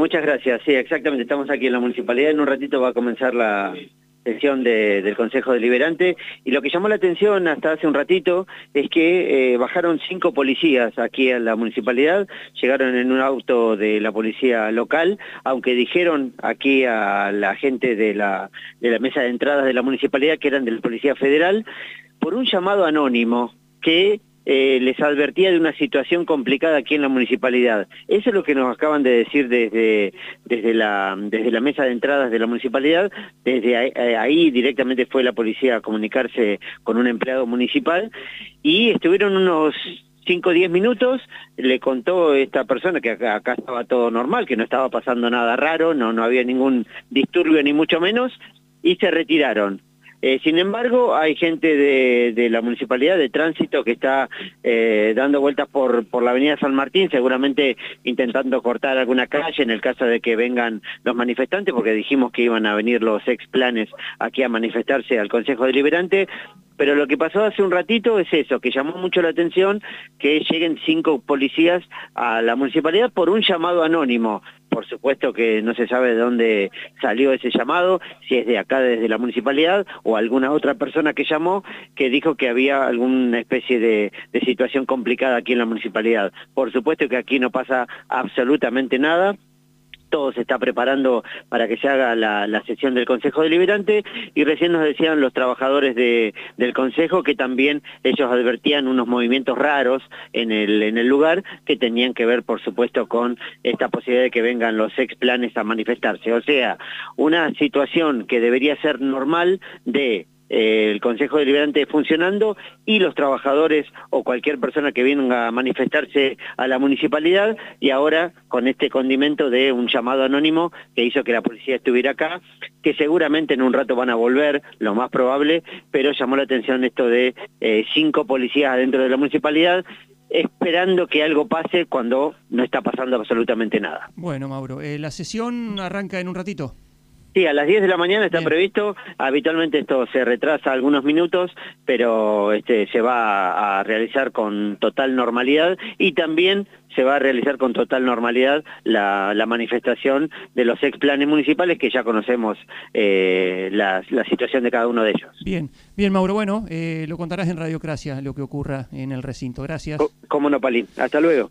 muchas gracias. Sí, exactamente. Estamos aquí en la municipalidad. En un ratito va a comenzar la sesión del Consejo Deliberante y lo que llamó la atención hasta hace un ratito es que eh, bajaron cinco policías aquí a la municipalidad, llegaron en un auto de la policía local, aunque dijeron aquí a la gente de la, de la mesa de entradas de la municipalidad que eran de la Policía Federal, por un llamado anónimo que eh, les advertía de una situación complicada aquí en la municipalidad. Eso es lo que nos acaban de decir desde, desde, la, desde la mesa de entradas de la municipalidad. Desde ahí, eh, ahí directamente fue la policía a comunicarse con un empleado municipal y estuvieron unos 5 o 10 minutos, le contó esta persona que acá, acá, estaba todo normal, que no estaba pasando nada raro, no, no había ningún disturbio ni mucho menos, y se retiraron. Eh, sin embargo, hay gente de, la Municipalidad de Tránsito que está eh, dando vueltas por, por la avenida San Martín, seguramente intentando cortar alguna calle en el caso de que vengan los manifestantes, porque dijimos que iban a venir los ex planes aquí a manifestarse al Consejo Deliberante, pero lo que pasó hace un ratito es eso, que llamó mucho la atención que lleguen cinco policías a la municipalidad por un llamado anónimo. Por supuesto que no se sabe de dónde salió ese llamado, si es de acá desde la municipalidad o alguna otra persona que llamó que dijo que había alguna especie de, de situación complicada aquí en la municipalidad. Por supuesto que aquí no pasa absolutamente nada, todo se está preparando para que se haga la, sesión del Consejo Deliberante y recién nos decían los trabajadores del Consejo que también ellos advertían unos movimientos raros en el, en el lugar que tenían que ver, por supuesto, con esta posibilidad de que vengan los ex planes a manifestarse. O sea, una situación que debería ser normal de el Consejo Deliberante funcionando y los trabajadores o cualquier persona que venga a manifestarse a la municipalidad y ahora con este condimento de un llamado anónimo que hizo que la policía estuviera acá, que seguramente en un rato van a volver, lo más probable, pero llamó la atención esto de eh, cinco policías dentro de la municipalidad esperando que algo pase cuando no está pasando absolutamente nada. Bueno, Mauro, eh, la sesión arranca en un ratito. Sí, a las 10 de la mañana está previsto. Habitualmente esto se retrasa algunos minutos, pero este, se va a realizar con total normalidad y también se va a realizar con total normalidad la, manifestación de los ex planes municipales que ya conocemos eh, la, situación de cada uno de ellos. Bien, bien Mauro, bueno, eh, lo contarás en Radiocracia lo que ocurra en el recinto. Gracias. Cómo no, Palín. Hasta luego.